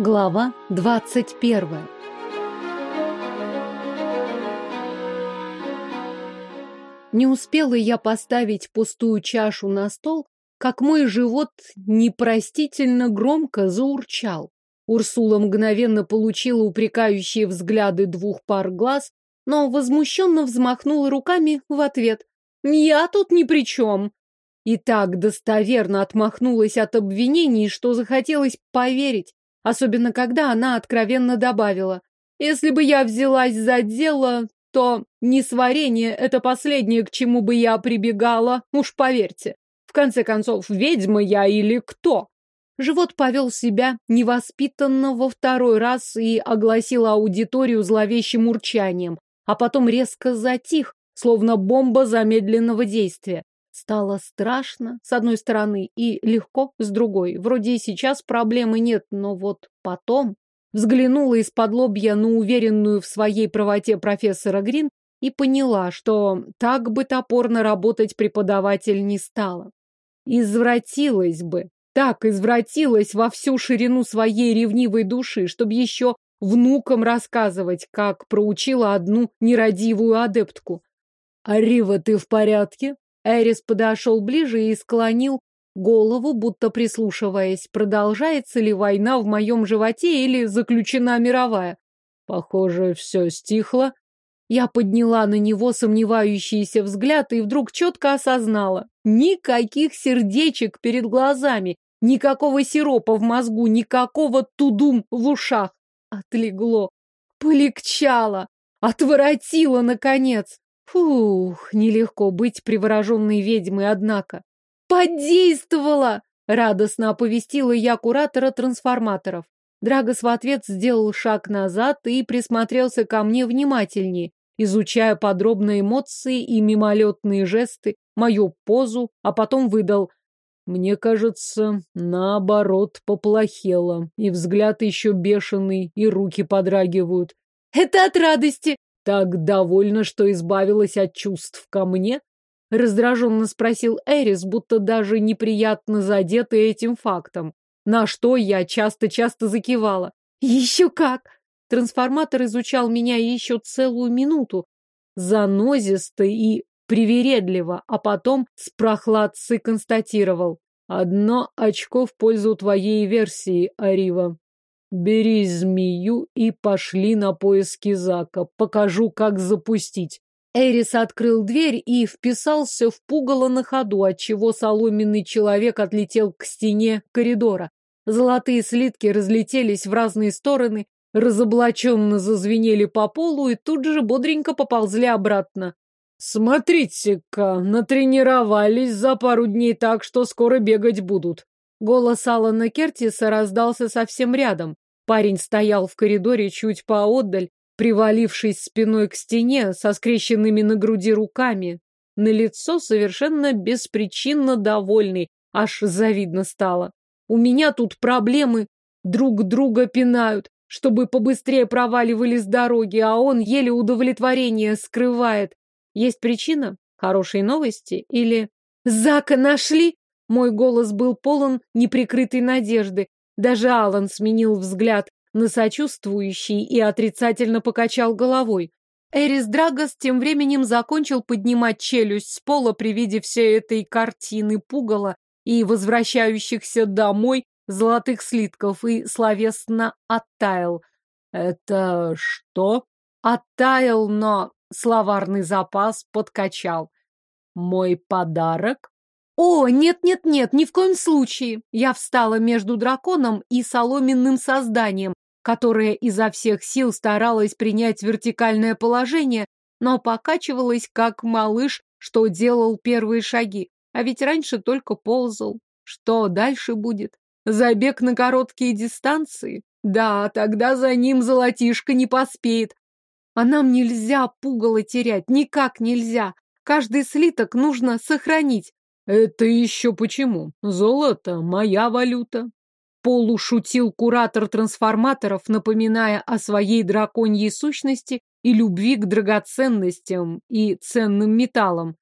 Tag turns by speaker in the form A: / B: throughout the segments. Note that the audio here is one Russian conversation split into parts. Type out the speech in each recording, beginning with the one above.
A: Глава двадцать первая Не успела я поставить пустую чашу на стол, как мой живот непростительно громко заурчал. Урсула мгновенно получила упрекающие взгляды двух пар глаз, но возмущенно взмахнула руками в ответ. «Я тут ни при чем!» И так достоверно отмахнулась от обвинений, что захотелось поверить, особенно когда она откровенно добавила. «Если бы я взялась за дело, то несварение — это последнее, к чему бы я прибегала, уж поверьте. В конце концов, ведьма я или кто?» Живот повел себя невоспитанно во второй раз и огласил аудиторию зловещим урчанием, а потом резко затих, словно бомба замедленного действия. Стало страшно, с одной стороны, и легко, с другой. Вроде и сейчас проблемы нет, но вот потом... Взглянула из-под лобья на уверенную в своей правоте профессора Грин и поняла, что так бы топорно работать преподаватель не стала. Извратилась бы, так извратилась во всю ширину своей ревнивой души, чтобы еще внукам рассказывать, как проучила одну нерадивую адептку. «Арива, ты в порядке?» Эрис подошел ближе и склонил голову, будто прислушиваясь, продолжается ли война в моем животе или заключена мировая. Похоже, все стихло. Я подняла на него сомневающийся взгляд и вдруг четко осознала. Никаких сердечек перед глазами, никакого сиропа в мозгу, никакого тудум в ушах. Отлегло, полегчало, отворотило, наконец. Фух, нелегко быть привороженной ведьмой, однако. Подействовала! Радостно оповестила я куратора трансформаторов. Драгос в ответ сделал шаг назад и присмотрелся ко мне внимательнее, изучая подробно эмоции и мимолетные жесты, мою позу, а потом выдал. Мне кажется, наоборот, поплохело, и взгляд еще бешеный, и руки подрагивают. Это от радости, так довольна, что избавилась от чувств ко мне? Раздраженно спросил Эрис, будто даже неприятно задетый этим фактом. На что я часто-часто закивала. Еще как! Трансформатор изучал меня еще целую минуту. Занозисто и привередливо, а потом с прохладцей констатировал. Одно очко в пользу твоей версии, Арива. Бери змею и пошли на поиски Зака. Покажу, как запустить. Эрис открыл дверь и вписался в пугало на ходу, отчего соломенный человек отлетел к стене коридора. Золотые слитки разлетелись в разные стороны, разоблаченно зазвенели по полу и тут же бодренько поползли обратно. «Смотрите-ка, натренировались за пару дней так, что скоро бегать будут». Голос Алана Кертиса раздался совсем рядом. Парень стоял в коридоре чуть поотдаль, привалившись спиной к стене со скрещенными на груди руками. На лицо совершенно беспричинно довольный, аж завидно стало. У меня тут проблемы, друг друга пинают, чтобы побыстрее проваливали с дороги, а он еле удовлетворение скрывает. Есть причина? Хорошие новости? Или... Зака нашли? Мой голос был полон неприкрытой надежды. Даже Алан сменил взгляд на сочувствующий и отрицательно покачал головой. Эрис Драгос тем временем закончил поднимать челюсть с пола при виде всей этой картины пугала и возвращающихся домой золотых слитков и словесно оттаял. «Это что?» Оттаял, но словарный запас подкачал. «Мой подарок?» «О, нет-нет-нет, ни в коем случае!» Я встала между драконом и соломенным созданием, которое изо всех сил старалась принять вертикальное положение, но покачивалась, как малыш, что делал первые шаги. А ведь раньше только ползал. Что дальше будет? Забег на короткие дистанции? Да, тогда за ним золотишко не поспеет. А нам нельзя пугало терять, никак нельзя. Каждый слиток нужно сохранить. Это еще почему? Золото — моя валюта. Полушутил куратор трансформаторов, напоминая о своей драконьей сущности и любви к драгоценностям и ценным металлам.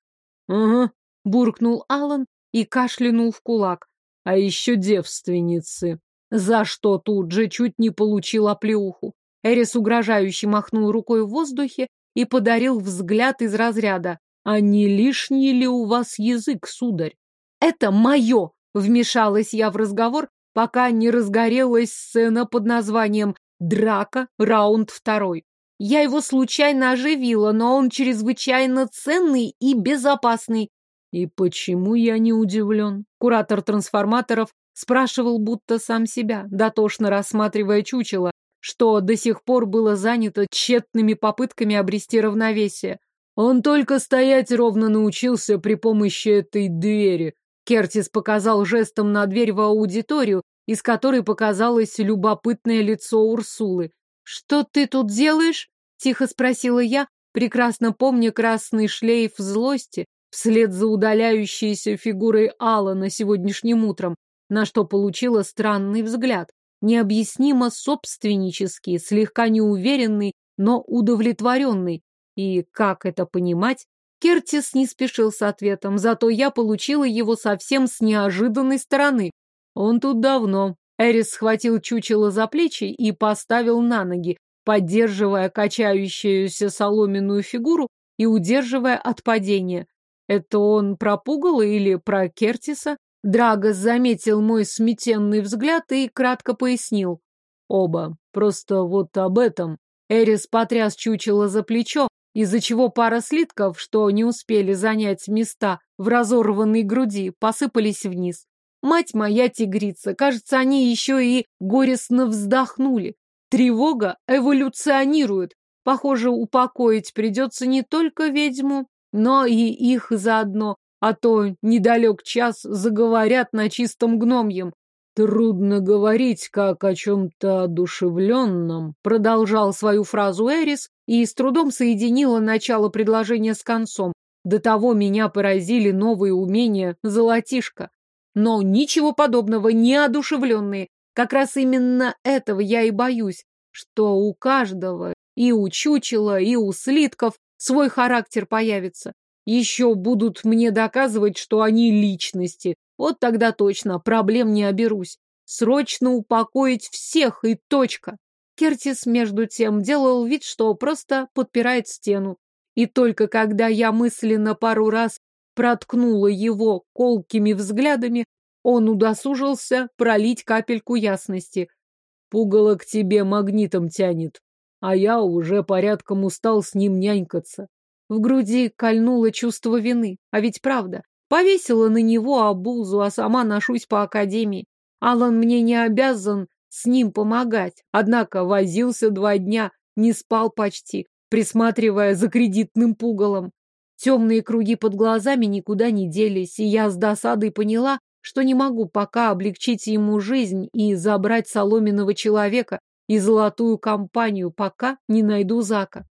A: Ага, буркнул Алан и кашлянул в кулак. А еще девственницы. за что тут же чуть не получил оплеуху. Эрис угрожающе махнул рукой в воздухе и подарил взгляд из разряда «А не лишний ли у вас язык, сударь?» «Это мое!» — вмешалась я в разговор, пока не разгорелась сцена под названием «Драка. Раунд второй». Я его случайно оживила, но он чрезвычайно ценный и безопасный. И почему я не удивлен? Куратор трансформаторов спрашивал будто сам себя, дотошно рассматривая чучело, что до сих пор было занято тщетными попытками обрести равновесие. Он только стоять ровно научился при помощи этой двери. Кертис показал жестом на дверь в аудиторию, из которой показалось любопытное лицо Урсулы. «Что ты тут делаешь?» — тихо спросила я, прекрасно помня красный шлейф злости вслед за удаляющейся фигурой Алана сегодняшним утром, на что получила странный взгляд, необъяснимо собственнический, слегка неуверенный, но удовлетворенный. И как это понимать? Кертис не спешил с ответом, зато я получила его совсем с неожиданной стороны. Он тут давно. Эрис схватил чучело за плечи и поставил на ноги, поддерживая качающуюся соломенную фигуру и удерживая от падения. Это он про пугало или про Кертиса? Драгос заметил мой сметенный взгляд и кратко пояснил. Оба. Просто вот об этом. Эрис потряс чучело за плечо, из-за чего пара слитков, что не успели занять места в разорванной груди, посыпались вниз. Мать моя тигрица, кажется, они еще и горестно вздохнули. Тревога эволюционирует. Похоже, упокоить придется не только ведьму, но и их заодно, а то недалек час заговорят на чистом гномьем. Трудно говорить, как о чем-то одушевленном, продолжал свою фразу Эрис и с трудом соединила начало предложения с концом. До того меня поразили новые умения золотишка. Но ничего подобного, не одушевленные. Как раз именно этого я и боюсь, что у каждого, и у чучела, и у слитков, свой характер появится. Еще будут мне доказывать, что они личности. Вот тогда точно проблем не оберусь. Срочно упокоить всех и точка. Кертис, между тем, делал вид, что просто подпирает стену. И только когда я мысленно пару раз проткнула его колкими взглядами, он удосужился пролить капельку ясности. Пугало к тебе магнитом тянет, а я уже порядком устал с ним нянькаться. В груди кольнуло чувство вины, а ведь правда. Повесила на него обузу, а сама ношусь по академии. Алан мне не обязан с ним помогать, однако возился два дня, не спал почти, присматривая за кредитным пугалом. Темные круги под глазами никуда не делись, и я с досадой поняла, что не могу пока облегчить ему жизнь и забрать соломенного человека и золотую компанию, пока не найду Зака.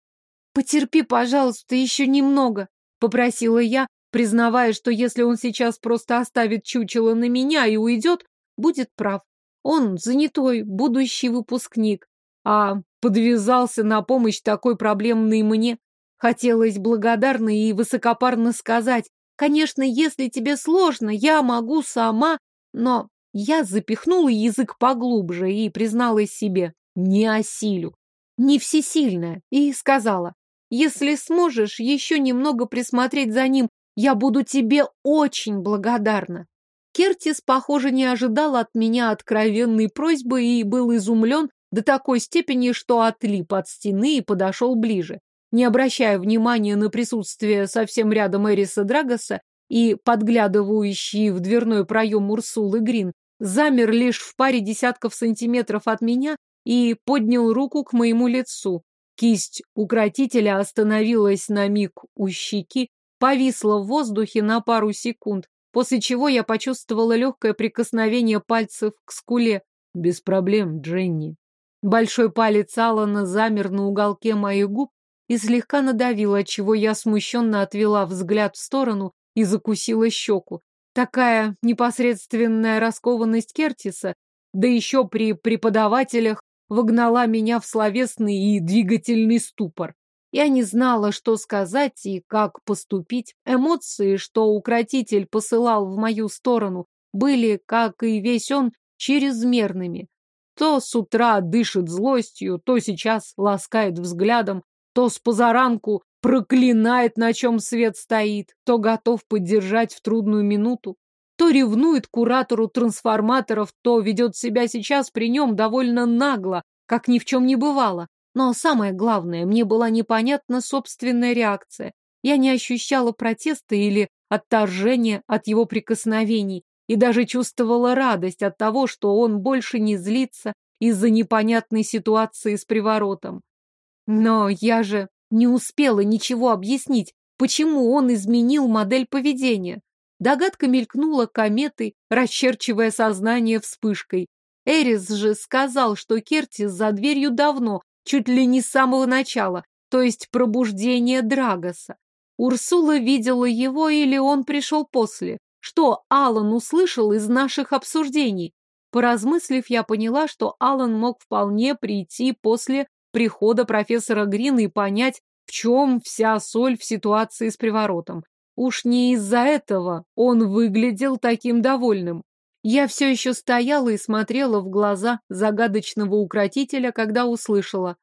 A: «Потерпи, пожалуйста, еще немного», — попросила я, признавая, что если он сейчас просто оставит чучело на меня и уйдет, будет прав. Он занятой, будущий выпускник, а подвязался на помощь такой проблемной мне. Хотелось благодарно и высокопарно сказать, конечно, если тебе сложно, я могу сама, но я запихнула язык поглубже и призналась себе, не осилю, не всесильная, и сказала, если сможешь еще немного присмотреть за ним, я буду тебе очень благодарна. Кертис, похоже, не ожидал от меня откровенной просьбы и был изумлен до такой степени, что отлип от стены и подошел ближе не обращая внимания на присутствие совсем рядом Эриса Драгоса и подглядывающий в дверной проем Урсулы Грин, замер лишь в паре десятков сантиметров от меня и поднял руку к моему лицу. Кисть укротителя остановилась на миг у щеки, повисла в воздухе на пару секунд, после чего я почувствовала легкое прикосновение пальцев к скуле. Без проблем, Дженни. Большой палец Алана замер на уголке моих губ, и слегка надавила, чего я смущенно отвела взгляд в сторону и закусила щеку. Такая непосредственная раскованность Кертиса, да еще при преподавателях, вогнала меня в словесный и двигательный ступор. Я не знала, что сказать и как поступить. Эмоции, что укротитель посылал в мою сторону, были, как и весь он, чрезмерными. То с утра дышит злостью, то сейчас ласкает взглядом, то с позаранку проклинает, на чем свет стоит, то готов поддержать в трудную минуту, то ревнует куратору трансформаторов, то ведет себя сейчас при нем довольно нагло, как ни в чем не бывало. Но самое главное, мне была непонятна собственная реакция. Я не ощущала протеста или отторжения от его прикосновений и даже чувствовала радость от того, что он больше не злится из-за непонятной ситуации с приворотом. Но я же не успела ничего объяснить, почему он изменил модель поведения. Догадка мелькнула кометой, расчерчивая сознание вспышкой. Эрис же сказал, что Кертис за дверью давно, чуть ли не с самого начала, то есть пробуждение Драгоса. Урсула видела его или он пришел после? Что Алан услышал из наших обсуждений? Поразмыслив, я поняла, что Алан мог вполне прийти после прихода профессора Грина и понять, в чем вся соль в ситуации с приворотом. Уж не из-за этого он выглядел таким довольным. Я все еще стояла и смотрела в глаза загадочного укротителя, когда услышала.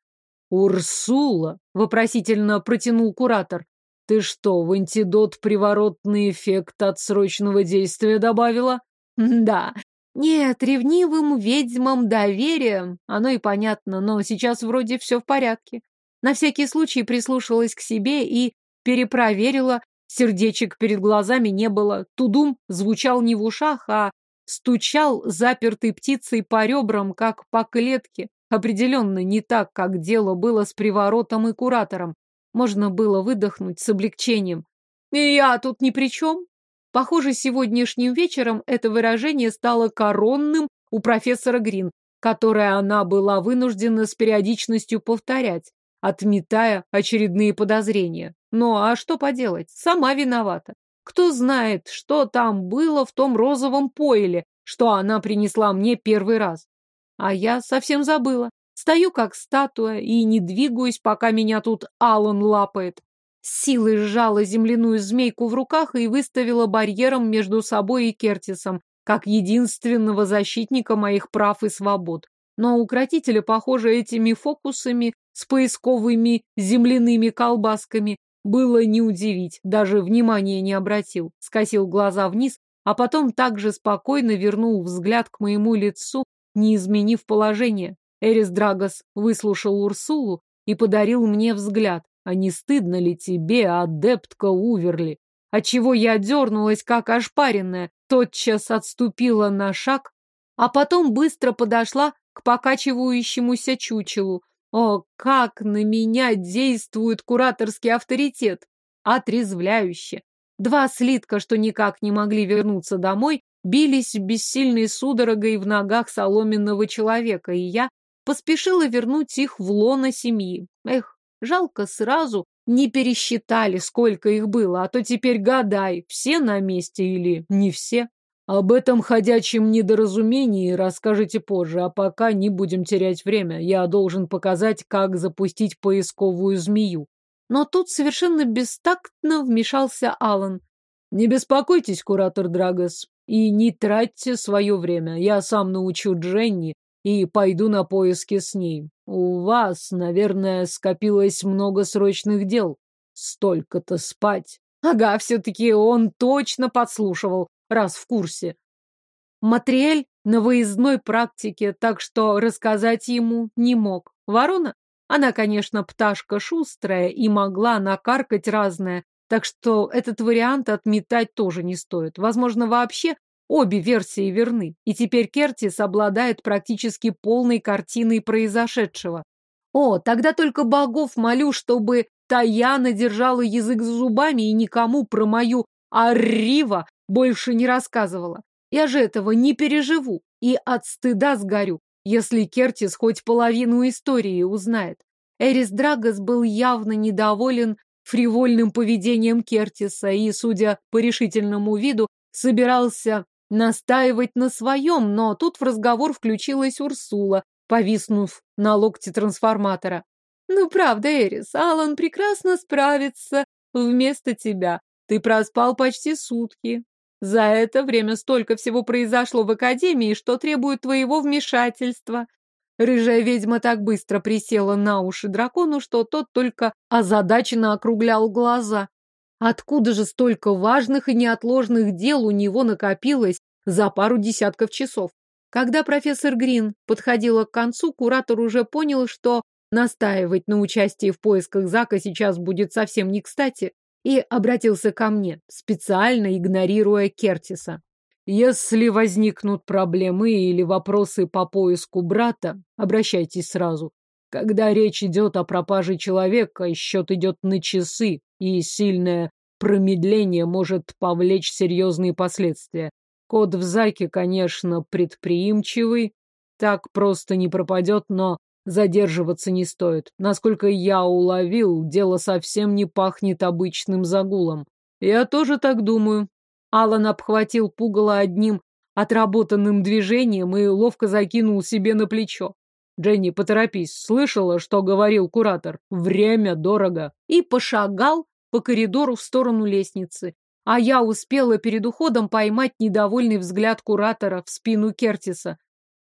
A: «Урсула!» — вопросительно протянул куратор. «Ты что, в антидот приворотный эффект отсрочного действия добавила?» «Да, нет, ревнивым ведьмам доверие, оно и понятно, но сейчас вроде все в порядке. На всякий случай прислушалась к себе и перепроверила. Сердечек перед глазами не было. Тудум звучал не в ушах, а стучал запертой птицей по ребрам, как по клетке. Определенно не так, как дело было с приворотом и куратором. Можно было выдохнуть с облегчением. И я тут ни при чем. Похоже, сегодняшним вечером это выражение стало коронным у профессора Грин, которое она была вынуждена с периодичностью повторять, отметая очередные подозрения. Ну а что поделать? Сама виновата. Кто знает, что там было в том розовом пойле, что она принесла мне первый раз. А я совсем забыла. Стою как статуя и не двигаюсь, пока меня тут Алан лапает силой сжала земляную змейку в руках и выставила барьером между собой и Кертисом, как единственного защитника моих прав и свобод. Но укротителя, похоже, этими фокусами с поисковыми земляными колбасками было не удивить, даже внимания не обратил, скосил глаза вниз, а потом также спокойно вернул взгляд к моему лицу, не изменив положение. Эрис Драгос выслушал Урсулу и подарил мне взгляд. А не стыдно ли тебе, адептка Уверли? Отчего я дернулась, как ошпаренная, тотчас отступила на шаг, а потом быстро подошла к покачивающемуся чучелу. О, как на меня действует кураторский авторитет! Отрезвляюще! Два слитка, что никак не могли вернуться домой, бились бессильной судорогой в ногах соломенного человека, и я поспешила вернуть их в лоно семьи. Эх, Жалко сразу не пересчитали, сколько их было, а то теперь гадай, все на месте или не все. Об этом ходячем недоразумении расскажите позже, а пока не будем терять время. Я должен показать, как запустить поисковую змею. Но тут совершенно бестактно вмешался Алан. Не беспокойтесь, куратор Драгос, и не тратьте свое время. Я сам научу Дженни и пойду на поиски с ней. У вас, наверное, скопилось много срочных дел. Столько-то спать. Ага, все-таки он точно подслушивал, раз в курсе. Матриэль на выездной практике, так что рассказать ему не мог. Ворона? Она, конечно, пташка шустрая и могла накаркать разное, так что этот вариант отметать тоже не стоит. Возможно, вообще Обе версии верны, и теперь Кертис обладает практически полной картиной произошедшего. О, тогда только богов молю, чтобы Таяна держала язык за зубами и никому про мою Аррива больше не рассказывала. Я же этого не переживу и от стыда сгорю, если Кертис хоть половину истории узнает. Эрис Драгос был явно недоволен фривольным поведением Кертиса и, судя по решительному виду, собирался настаивать на своем, но тут в разговор включилась Урсула, повиснув на локте трансформатора. «Ну, правда, Эрис, Алан прекрасно справится вместо тебя. Ты проспал почти сутки. За это время столько всего произошло в Академии, что требует твоего вмешательства. Рыжая ведьма так быстро присела на уши дракону, что тот только озадаченно округлял глаза. Откуда же столько важных и неотложных дел у него накопилось за пару десятков часов? Когда профессор Грин подходила к концу, куратор уже понял, что настаивать на участии в поисках Зака сейчас будет совсем не кстати, и обратился ко мне, специально игнорируя Кертиса. Если возникнут проблемы или вопросы по поиску брата, обращайтесь сразу. Когда речь идет о пропаже человека, счет идет на часы, и сильное промедление может повлечь серьезные последствия. Кот в Заке, конечно, предприимчивый, так просто не пропадет, но задерживаться не стоит. Насколько я уловил, дело совсем не пахнет обычным загулом. Я тоже так думаю. Алан обхватил пугало одним отработанным движением и ловко закинул себе на плечо. «Дженни, поторопись, слышала, что говорил куратор? Время дорого!» И пошагал по коридору в сторону лестницы а я успела перед уходом поймать недовольный взгляд куратора в спину Кертиса.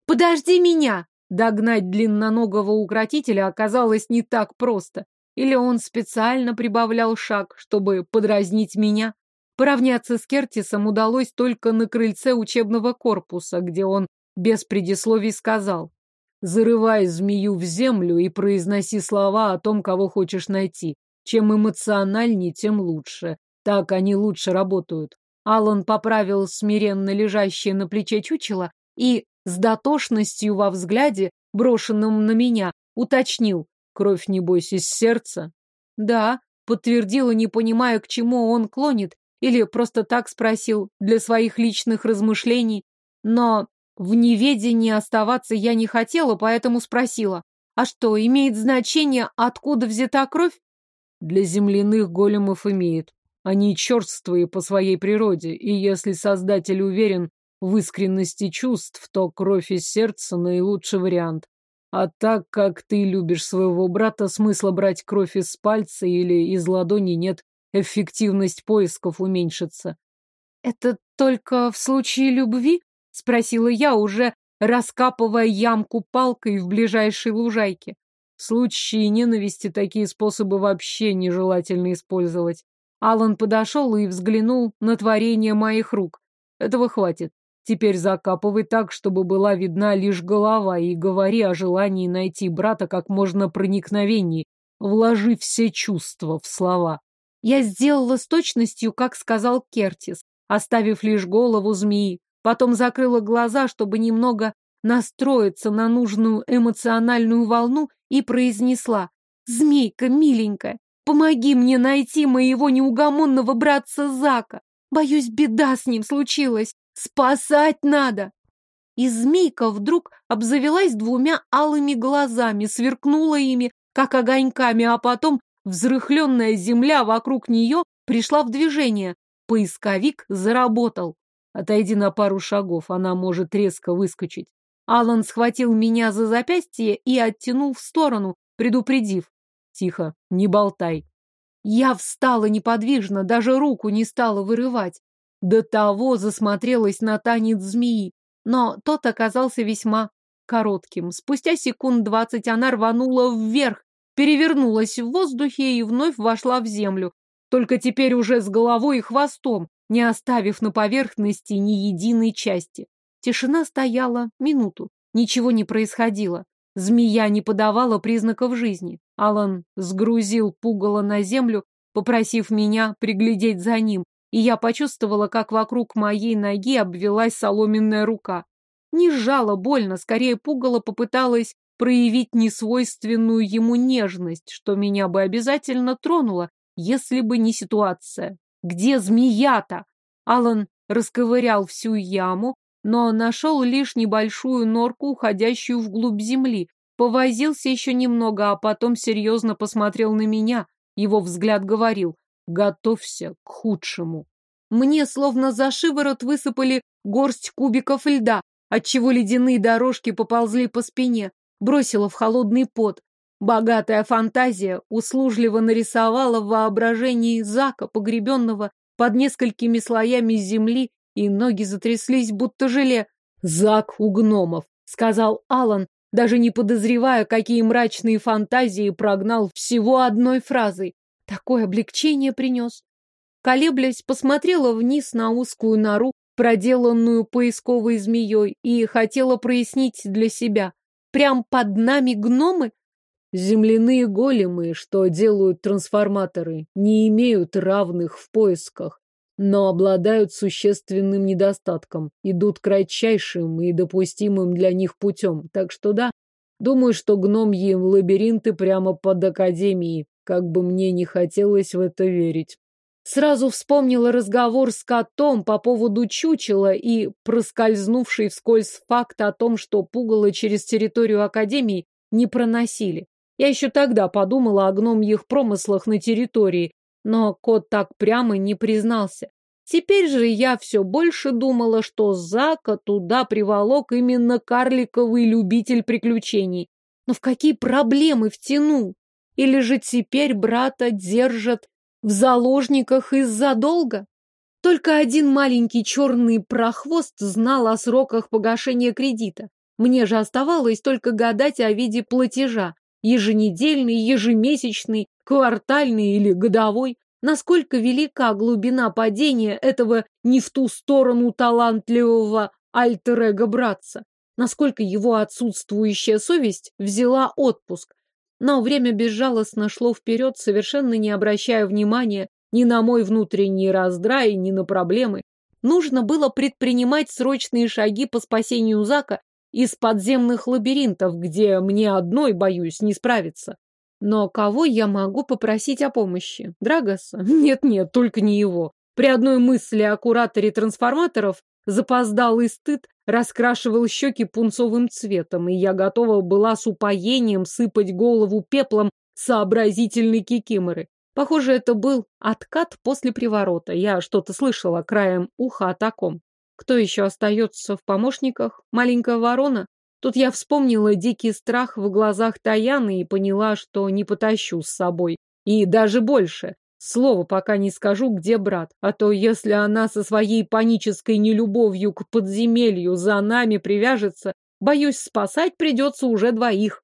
A: «Подожди меня!» Догнать длинноногого укротителя оказалось не так просто. Или он специально прибавлял шаг, чтобы подразнить меня? Поравняться с Кертисом удалось только на крыльце учебного корпуса, где он без предисловий сказал «Зарывай змею в землю и произноси слова о том, кого хочешь найти. Чем эмоциональнее, тем лучше. Так они лучше работают. Алан поправил смиренно лежащее на плече чучело и с дотошностью во взгляде, брошенном на меня, уточнил. Кровь, небось, из сердца? Да, подтвердила, не понимая, к чему он клонит, или просто так спросил, для своих личных размышлений. Но в неведении оставаться я не хотела, поэтому спросила. А что, имеет значение, откуда взята кровь? Для земляных големов имеет. Они черствые по своей природе, и если Создатель уверен в искренности чувств, то кровь из сердца – наилучший вариант. А так как ты любишь своего брата, смысла брать кровь из пальца или из ладони нет, эффективность поисков уменьшится. «Это только в случае любви?» — спросила я, уже раскапывая ямку палкой в ближайшей лужайке. В случае ненависти такие способы вообще нежелательно использовать. Алан подошел и взглянул на творение моих рук. Этого хватит. Теперь закапывай так, чтобы была видна лишь голова, и говори о желании найти брата как можно проникновенней. Вложи все чувства в слова. Я сделала с точностью, как сказал Кертис, оставив лишь голову змеи. Потом закрыла глаза, чтобы немного настроиться на нужную эмоциональную волну и произнесла «Змейка, миленькая, Помоги мне найти моего неугомонного братца Зака. Боюсь, беда с ним случилась. Спасать надо. И змейка вдруг обзавелась двумя алыми глазами, сверкнула ими, как огоньками, а потом взрыхленная земля вокруг нее пришла в движение. Поисковик заработал. Отойди на пару шагов, она может резко выскочить. Алан схватил меня за запястье и оттянул в сторону, предупредив. Тихо, не болтай. Я встала неподвижно, даже руку не стала вырывать. До того засмотрелась на танец змеи, но тот оказался весьма коротким. Спустя секунд двадцать она рванула вверх, перевернулась в воздухе и вновь вошла в землю, только теперь уже с головой и хвостом, не оставив на поверхности ни единой части. Тишина стояла минуту, ничего не происходило. Змея не подавала признаков жизни. Алан сгрузил пугало на землю, попросив меня приглядеть за ним, и я почувствовала, как вокруг моей ноги обвелась соломенная рука. Не сжала больно, скорее пугало попыталась проявить несвойственную ему нежность, что меня бы обязательно тронуло, если бы не ситуация. Где змея-то? Алан расковырял всю яму, но нашел лишь небольшую норку, уходящую вглубь земли. Повозился еще немного, а потом серьезно посмотрел на меня. Его взгляд говорил «Готовься к худшему». Мне словно за шиворот высыпали горсть кубиков льда, отчего ледяные дорожки поползли по спине, бросила в холодный пот. Богатая фантазия услужливо нарисовала в воображении Зака, погребенного под несколькими слоями земли и ноги затряслись, будто желе. «Зак у гномов», — сказал Алан, даже не подозревая, какие мрачные фантазии прогнал всего одной фразой. Такое облегчение принес. Колеблясь, посмотрела вниз на узкую нору, проделанную поисковой змеей, и хотела прояснить для себя. Прям под нами гномы?
B: Земляные големы, что делают трансформаторы, не имеют равных в поисках, но обладают существенным недостатком, идут кратчайшим и допустимым для них путем. Так что да, думаю, что гномьи лабиринты прямо под Академией, как бы мне не хотелось в это верить.
A: Сразу вспомнила разговор с котом по поводу чучела и проскользнувший вскользь факт о том, что пугало через территорию Академии не проносили. Я еще тогда подумала о гномьих промыслах на территории, но кот так прямо не признался. Теперь же я все больше думала, что Зака туда приволок именно карликовый любитель приключений. Но в какие проблемы втянул? Или же теперь брата держат в заложниках из-за долга? Только один маленький черный прохвост знал о сроках погашения кредита. Мне же оставалось только гадать о виде платежа. Еженедельный, ежемесячный, квартальный или годовой. Насколько велика глубина падения этого не в ту сторону талантливого альтер братца. Насколько его отсутствующая совесть взяла отпуск. Но время безжалостно шло вперед, совершенно не обращая внимания ни на мой внутренний раздрай, ни на проблемы. Нужно было предпринимать срочные шаги по спасению Зака из подземных лабиринтов, где мне одной, боюсь, не справиться. Но кого я могу попросить о помощи? Драгоса? Нет-нет, только не его. При одной мысли о кураторе трансформаторов запоздалый стыд раскрашивал щеки пунцовым цветом, и я готова была с упоением сыпать голову пеплом сообразительной кикиморы. Похоже, это был откат после приворота. Я что-то слышала краем уха о таком. Кто еще остается в помощниках? Маленькая ворона? Тут я вспомнила дикий страх в глазах Таяны и поняла, что не потащу с собой. И даже больше. Слово пока не скажу, где брат. А то, если она со своей панической нелюбовью к подземелью за нами привяжется, боюсь, спасать придется уже двоих.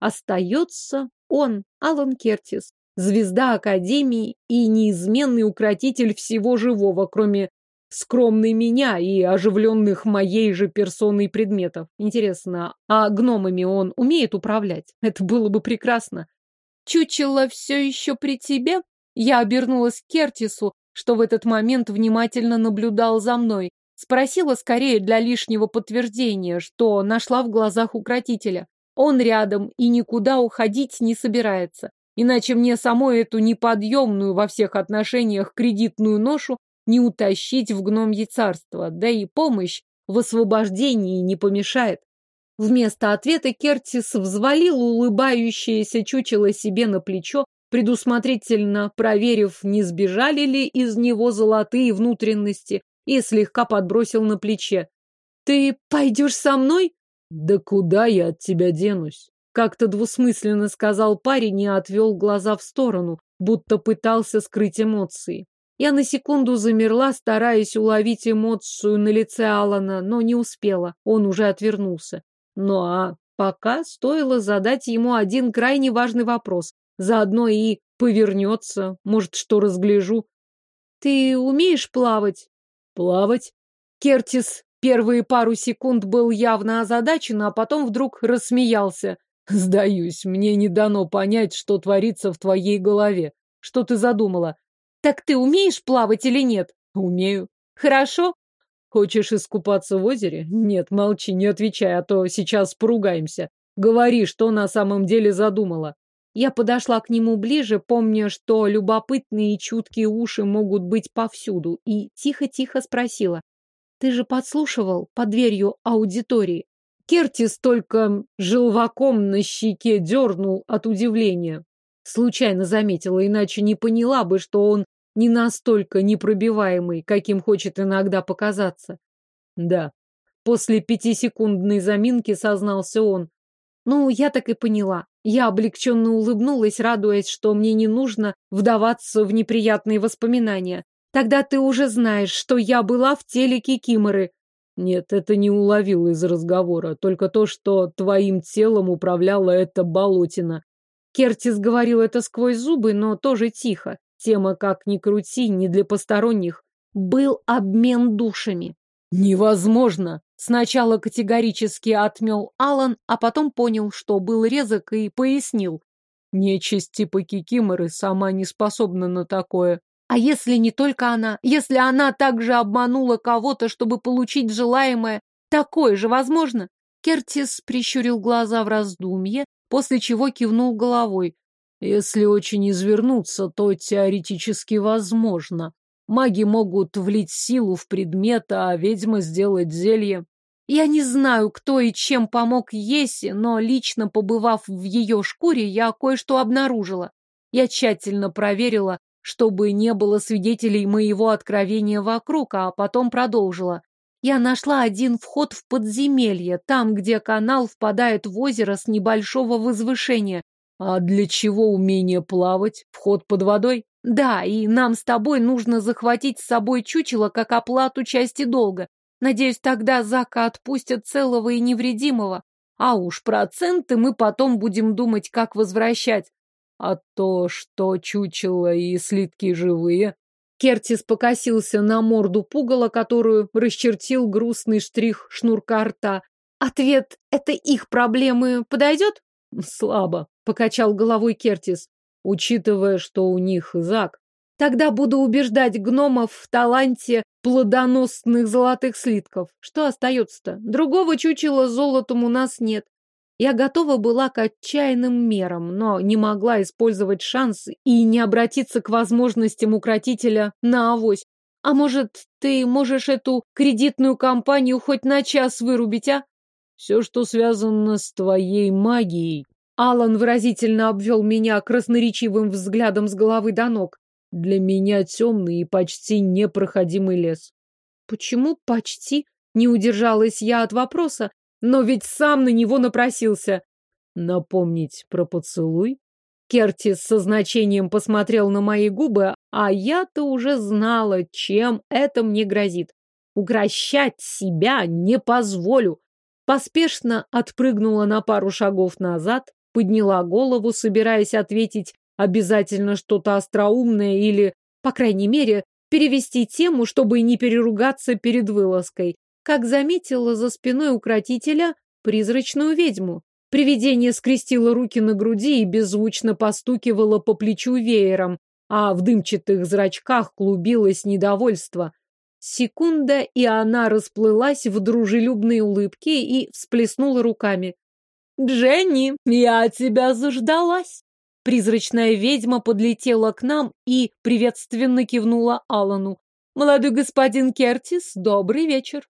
A: Остается он, Алан Кертис, звезда Академии и неизменный укротитель всего живого, кроме скромный меня и оживленных моей же персоной предметов. Интересно, а гномами он умеет управлять? Это было бы прекрасно. Чучело все еще при тебе? Я обернулась к Кертису, что в этот момент внимательно наблюдал за мной. Спросила скорее для лишнего подтверждения, что нашла в глазах укротителя. Он рядом и никуда уходить не собирается. Иначе мне самой эту неподъемную во всех отношениях кредитную ношу не утащить в гномье царство, да и помощь в освобождении не помешает. Вместо ответа Кертис взвалил улыбающееся чучело себе на плечо, предусмотрительно проверив, не сбежали ли из него золотые внутренности, и слегка подбросил на плече. «Ты пойдешь со мной?»
B: «Да куда я от тебя денусь?»
A: Как-то двусмысленно сказал парень и отвел глаза в сторону, будто пытался скрыть эмоции. Я на секунду замерла, стараясь уловить эмоцию на лице Алана, но не успела. Он уже отвернулся. Ну а пока стоило задать ему один крайне важный вопрос. Заодно и повернется, может, что разгляжу. Ты умеешь плавать?
B: Плавать?
A: Кертис первые пару секунд был явно озадачен, а потом вдруг рассмеялся.
B: Сдаюсь, мне не дано понять, что творится в твоей голове. Что ты задумала?
A: Так ты умеешь плавать или нет?
B: Умею.
A: Хорошо.
B: Хочешь искупаться в озере? Нет, молчи, не отвечай, а то сейчас поругаемся. Говори, что на самом деле задумала.
A: Я подошла к нему ближе, помня, что любопытные и чуткие уши могут быть повсюду, и тихо-тихо спросила. Ты же подслушивал под дверью аудитории? Кертис только желваком на щеке дернул от удивления. Случайно заметила, иначе не поняла бы, что он не настолько непробиваемый, каким хочет иногда показаться.
B: Да.
A: После пятисекундной заминки сознался он. Ну, я так и поняла. Я облегченно улыбнулась, радуясь, что мне не нужно вдаваться в неприятные воспоминания. Тогда ты уже знаешь, что я была в теле Кикиморы.
B: Нет, это не уловил из разговора, только то, что твоим телом управляла эта болотина.
A: Кертис говорил это сквозь зубы, но тоже тихо. Тема, как ни крути, не для посторонних. Был обмен душами.
B: Невозможно!
A: Сначала категорически отмел Алан, а потом понял, что был резок и пояснил.
B: Нечисть типа Кикиморы сама не способна на такое.
A: А если не только она? Если она также обманула кого-то, чтобы получить желаемое, такое же возможно? Кертис прищурил глаза в раздумье, после чего кивнул головой.
B: Если очень извернуться, то теоретически возможно. Маги могут влить силу в предмет, а ведьма сделать зелье.
A: Я не знаю, кто и чем помог Еси, но лично побывав в ее шкуре, я кое-что обнаружила. Я тщательно проверила, чтобы не было свидетелей моего откровения вокруг, а потом продолжила. Я нашла один вход в подземелье, там, где канал впадает в озеро с небольшого возвышения.
B: А для чего умение плавать? Вход под водой?
A: Да, и нам с тобой нужно захватить с собой чучело как оплату части долга. Надеюсь, тогда Зака отпустят целого и невредимого. А уж проценты мы потом будем думать, как возвращать.
B: А то, что чучело и слитки живые.
A: Кертис покосился на морду пугала, которую расчертил грустный штрих шнурка рта. Ответ — это их проблемы. Подойдет?
B: Слабо, покачал головой Кертис учитывая, что у них Зак.
A: Тогда буду убеждать гномов в таланте плодоносных золотых слитков. Что остается-то? Другого чучела золотом у нас нет. Я готова была к отчаянным мерам, но не могла использовать шанс и не обратиться к возможностям укротителя на авось. А может, ты можешь эту кредитную компанию хоть на час вырубить, а?
B: Все, что связано с твоей магией,
A: Алан выразительно обвел меня красноречивым взглядом с головы до ног.
B: Для меня темный и почти непроходимый лес.
A: Почему почти? Не удержалась я от вопроса, но ведь сам на него напросился.
B: Напомнить про поцелуй?
A: Кертис со значением посмотрел на мои губы, а я-то уже знала, чем это мне грозит. Укращать себя не позволю. Поспешно отпрыгнула на пару шагов назад, подняла голову, собираясь ответить обязательно что-то остроумное или, по крайней мере, перевести тему, чтобы не переругаться перед вылазкой. Как заметила за спиной укротителя призрачную ведьму. Привидение скрестило руки на груди и беззвучно постукивало по плечу веером, а в дымчатых зрачках клубилось недовольство. Секунда, и она расплылась в дружелюбной улыбке и всплеснула руками. «Дженни, я тебя заждалась!» Призрачная ведьма подлетела к нам и приветственно кивнула Алану. «Молодой господин Кертис, добрый вечер!»